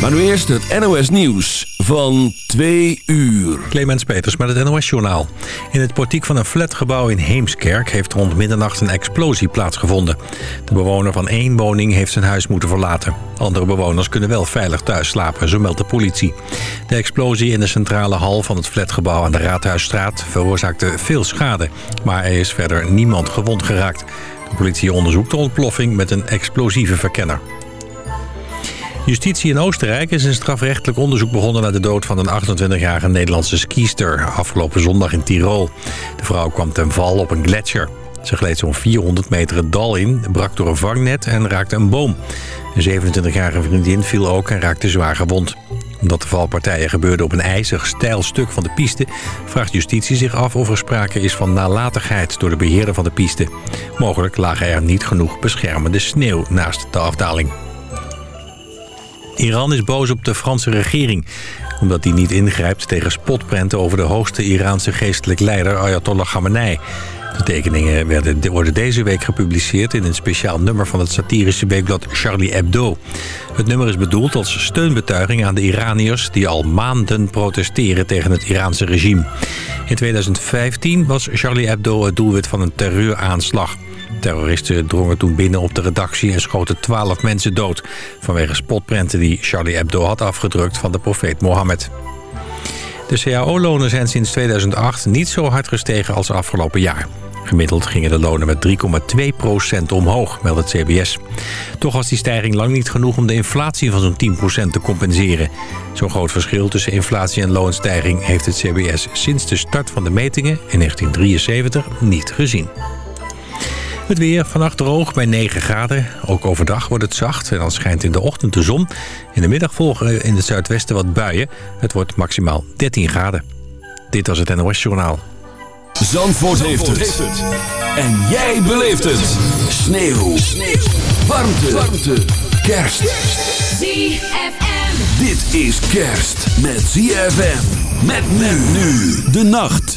Maar nu eerst het NOS Nieuws van 2 uur. Clemens Peters met het NOS Journaal. In het portiek van een flatgebouw in Heemskerk heeft rond middernacht een explosie plaatsgevonden. De bewoner van één woning heeft zijn huis moeten verlaten. Andere bewoners kunnen wel veilig thuis slapen, zo meldt de politie. De explosie in de centrale hal van het flatgebouw aan de Raadhuisstraat veroorzaakte veel schade. Maar er is verder niemand gewond geraakt. De politie onderzoekt de ontploffing met een explosieve verkenner. Justitie in Oostenrijk is een strafrechtelijk onderzoek begonnen... naar de dood van een 28-jarige Nederlandse skiester... afgelopen zondag in Tirol. De vrouw kwam ten val op een gletsjer. Ze gleed zo'n 400 meter het dal in, brak door een vangnet en raakte een boom. Een 27-jarige vriendin viel ook en raakte zwaar gewond. Omdat de valpartijen gebeurden op een ijzig steil stuk van de piste... vraagt justitie zich af of er sprake is van nalatigheid door de beheerder van de piste. Mogelijk lagen er niet genoeg beschermende sneeuw naast de afdaling. Iran is boos op de Franse regering omdat die niet ingrijpt tegen spotprenten over de hoogste Iraanse geestelijk leider Ayatollah Khamenei. De tekeningen werden, worden deze week gepubliceerd in een speciaal nummer van het satirische weekblad Charlie Hebdo. Het nummer is bedoeld als steunbetuiging aan de Iraniërs die al maanden protesteren tegen het Iraanse regime. In 2015 was Charlie Hebdo het doelwit van een terreuraanslag. Terroristen drongen toen binnen op de redactie en schoten twaalf mensen dood... vanwege spotprenten die Charlie Hebdo had afgedrukt van de profeet Mohammed. De cao-lonen zijn sinds 2008 niet zo hard gestegen als afgelopen jaar. Gemiddeld gingen de lonen met 3,2% omhoog, meldt het CBS. Toch was die stijging lang niet genoeg om de inflatie van zo'n 10% te compenseren. Zo'n groot verschil tussen inflatie en loonstijging... heeft het CBS sinds de start van de metingen in 1973 niet gezien. Het weer vannacht droog bij 9 graden. Ook overdag wordt het zacht en dan schijnt in de ochtend de zon. In de middag volgen in het zuidwesten wat buien. Het wordt maximaal 13 graden. Dit was het NOS Journaal. Zandvoort, heeft, het. En jij beleeft het. Sneeuw. Sneeuw. Warmte. Warmte. Kerst. ZFM. Dit is kerst met ZFM. Met men nu de nacht.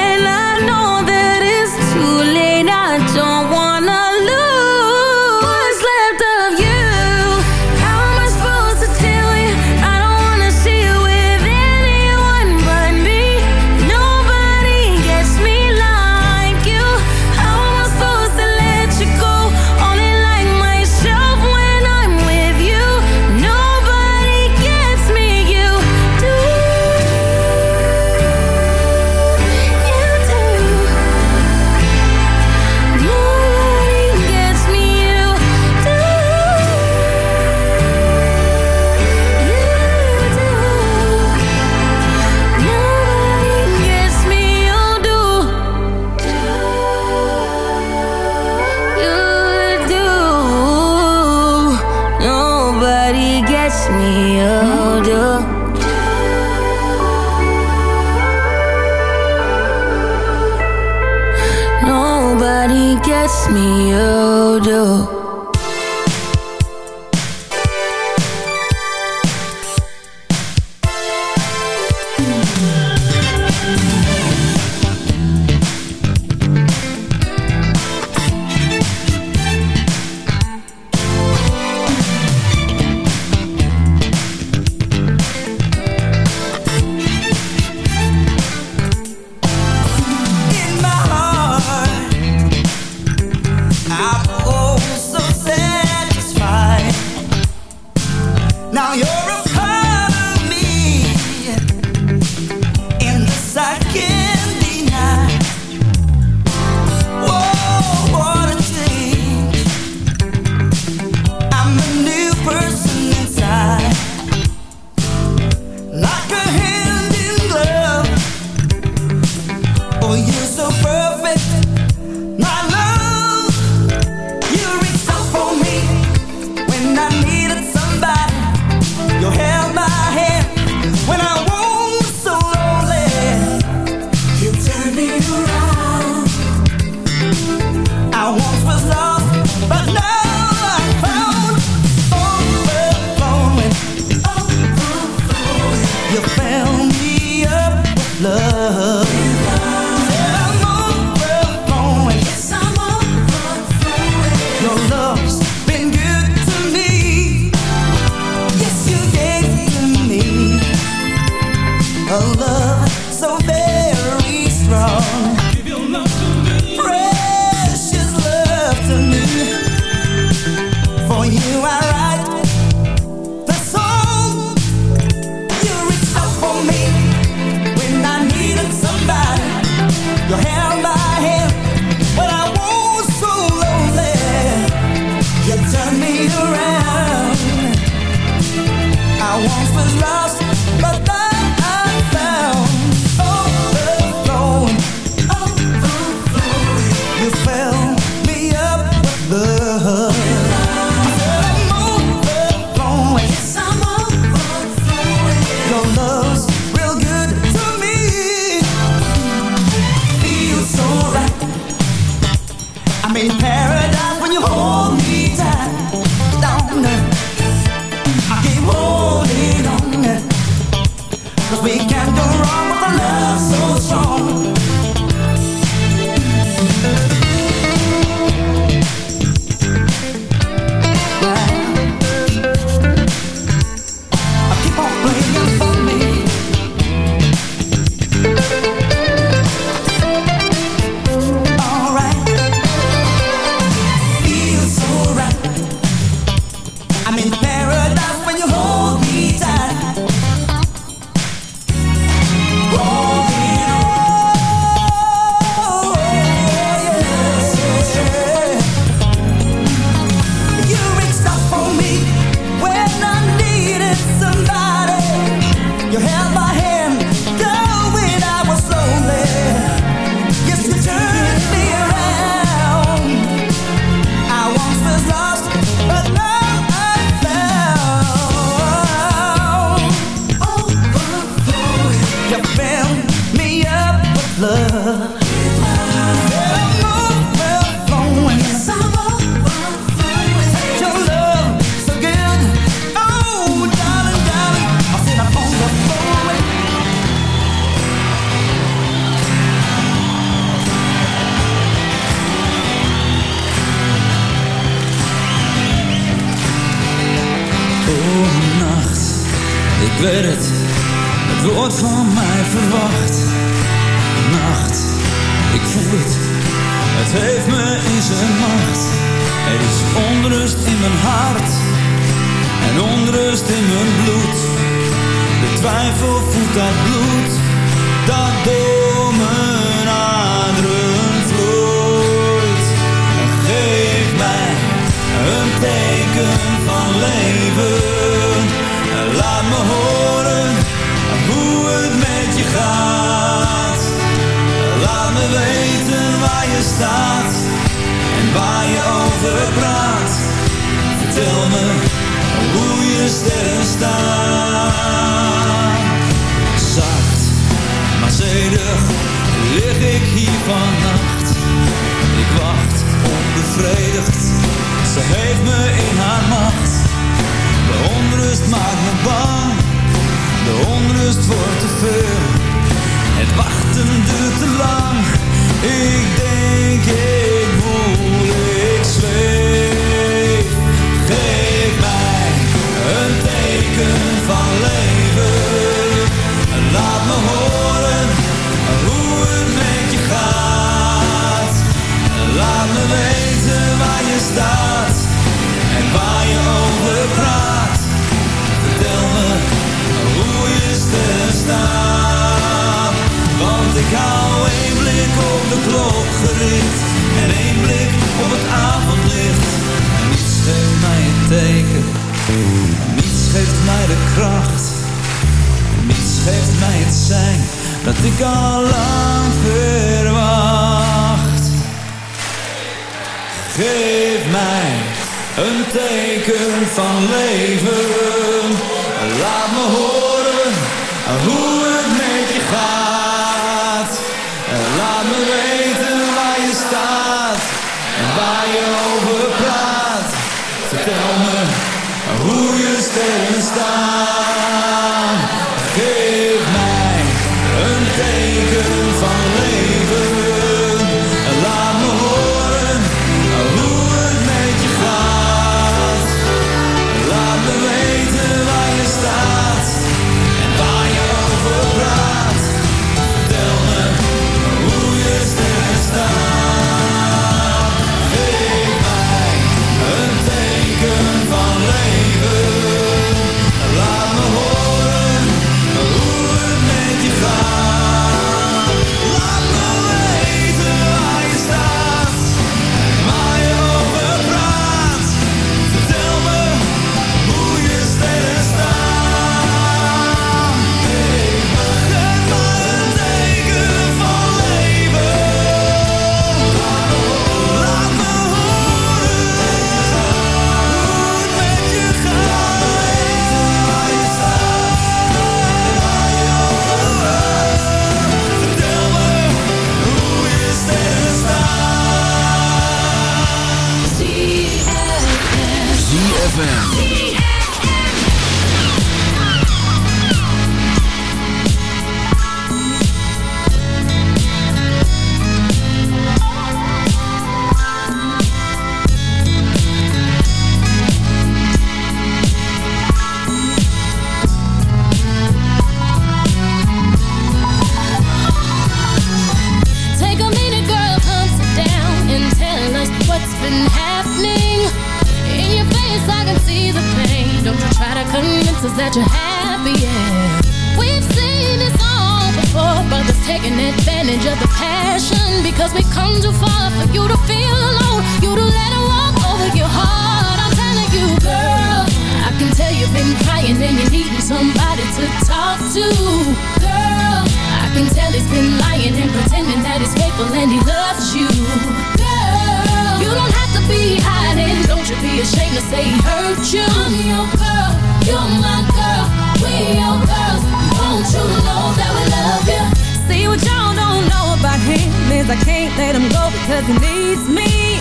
you be ashamed to say he hurt you. I'm your girl, you're my girl. We your girls. Won't you know that we love you? See what y'all don't know about him is I can't let him go because he needs me.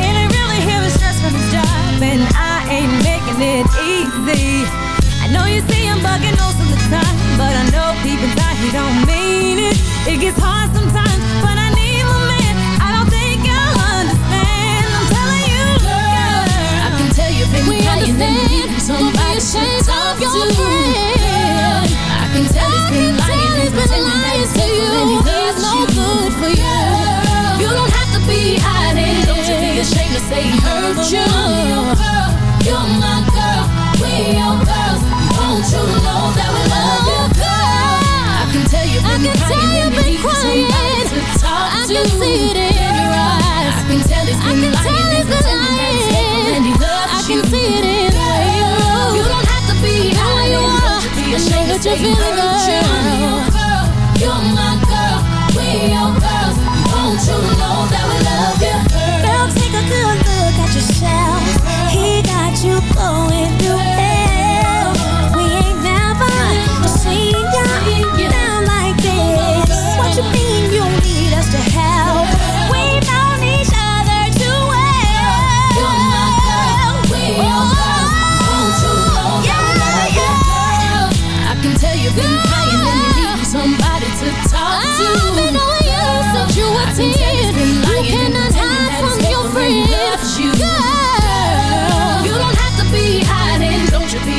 And I really hear the stress from his job, and I ain't making it easy. I know you see him bugging most of the time, but I know deep inside he don't mean it. It gets hard sometimes, but understand. needing Don't be somebody to talk to. friend. I can tell I been can tell lying and he's been lying to you. and he He's loves no good for you. You don't have to be hiding. Don't you be ashamed to say he hurt you. You're my girl. We your girls. Won't you know that we love you, oh, girl? I can tell you've I been can tell crying you've been you crying. I to. can see it that you're feeling girl. your girl, you're my girl. We your girls. Won't you know that we love you,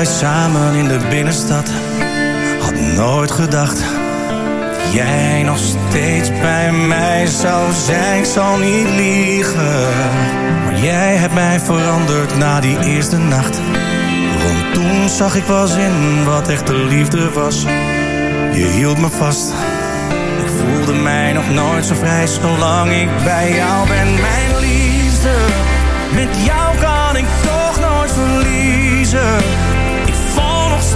wij samen in de binnenstad. Had nooit gedacht jij nog steeds bij mij zou zijn. Ik zal niet liegen, maar jij hebt mij veranderd na die eerste nacht. Want toen zag ik pas in wat echte liefde was. Je hield me vast voelde mij nog nooit zo vrij zolang ik bij jou ben. Mijn liefde, met jou kan ik toch nooit verliezen.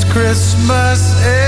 It's Christmas Eve.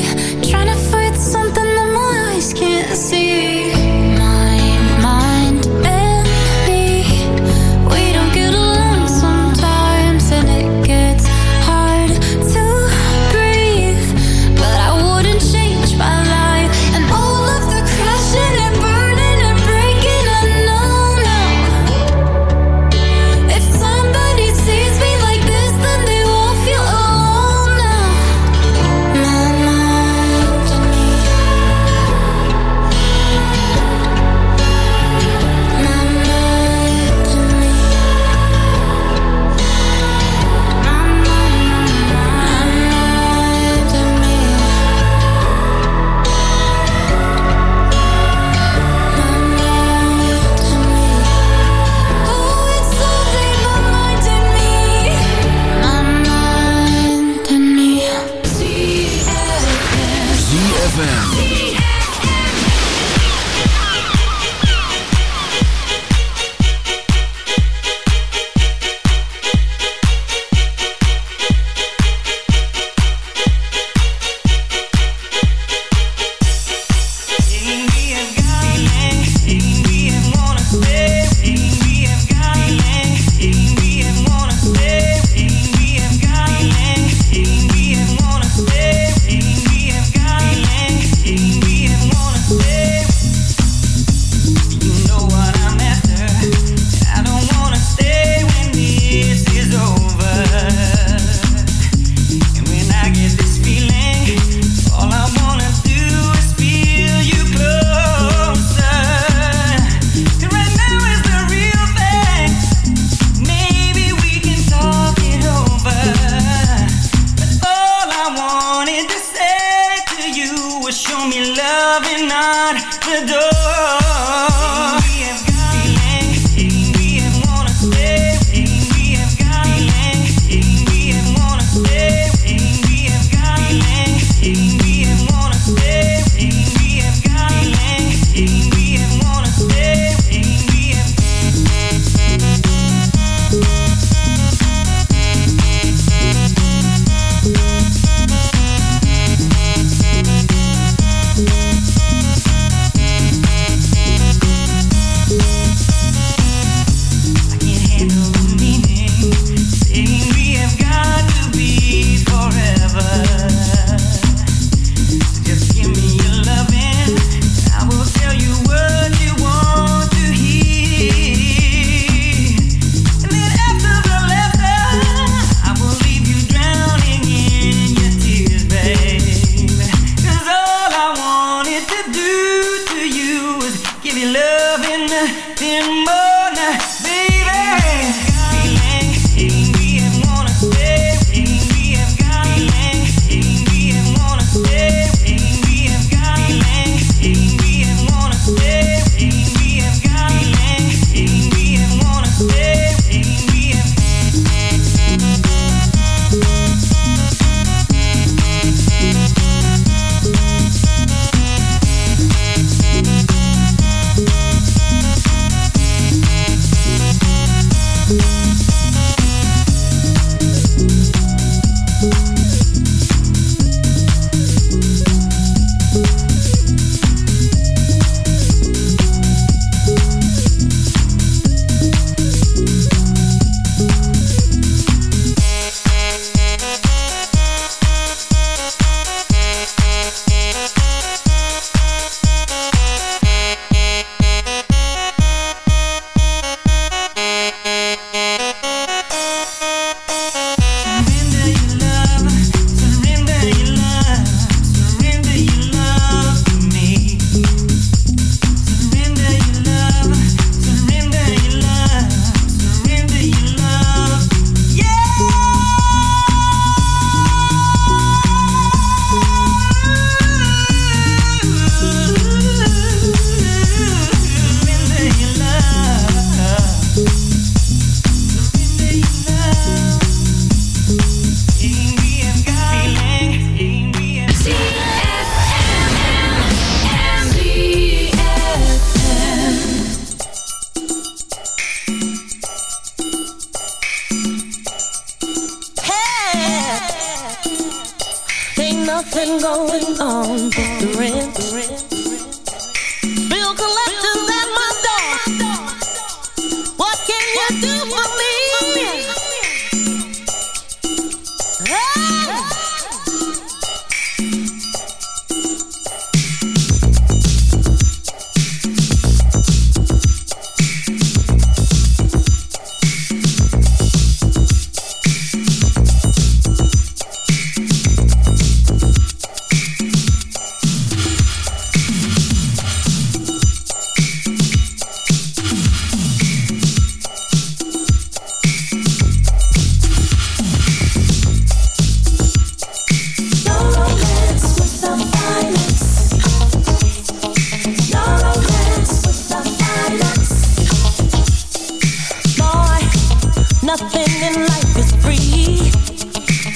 Nothing in life is free.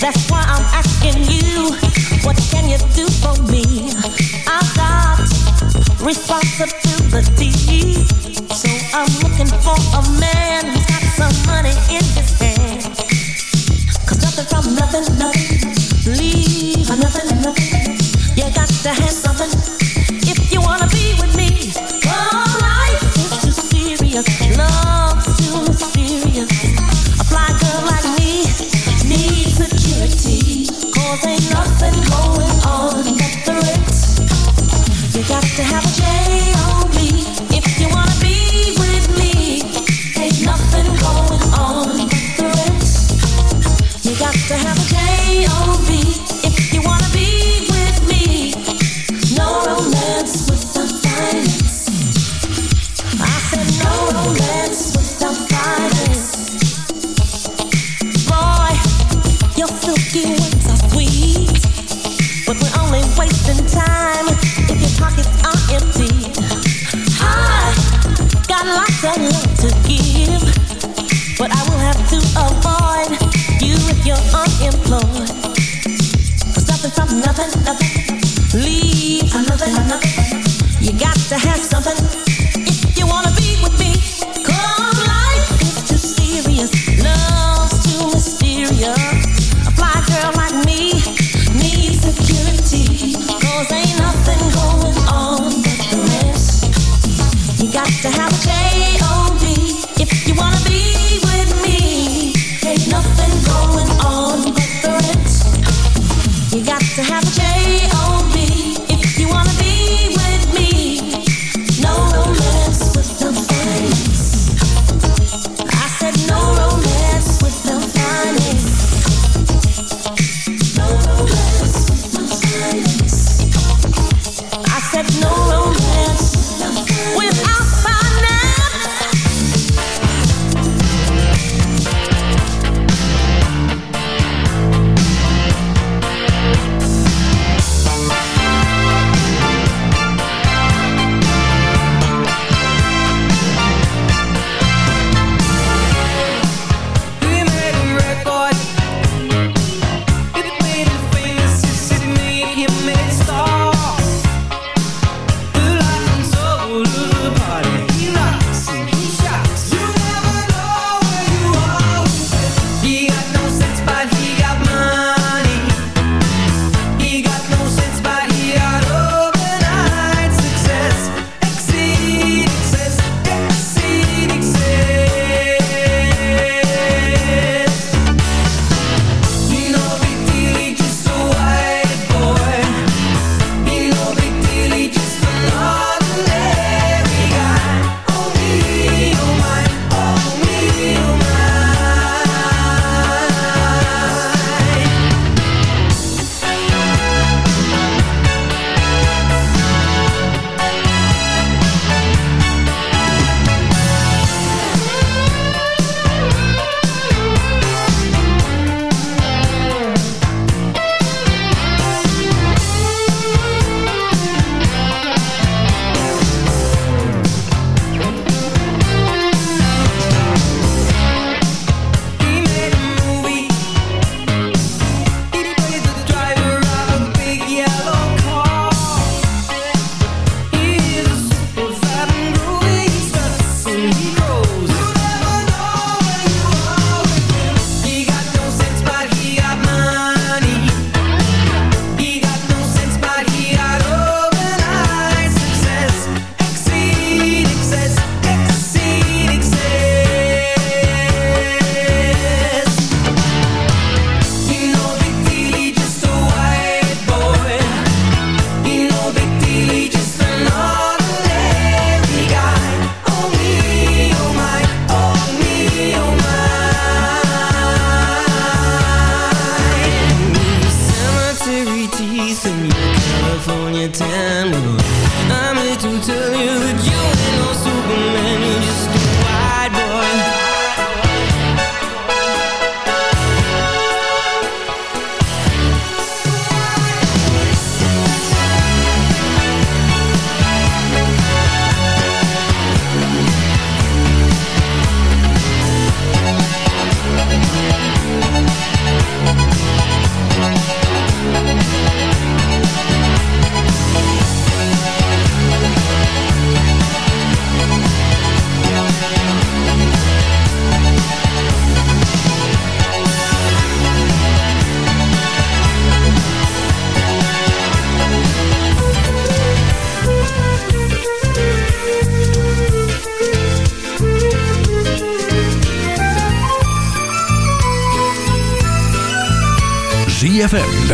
That's why I'm asking you, what can you do for me? I've got responsibility.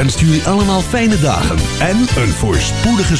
Wenst jullie allemaal fijne dagen en een voorspoedige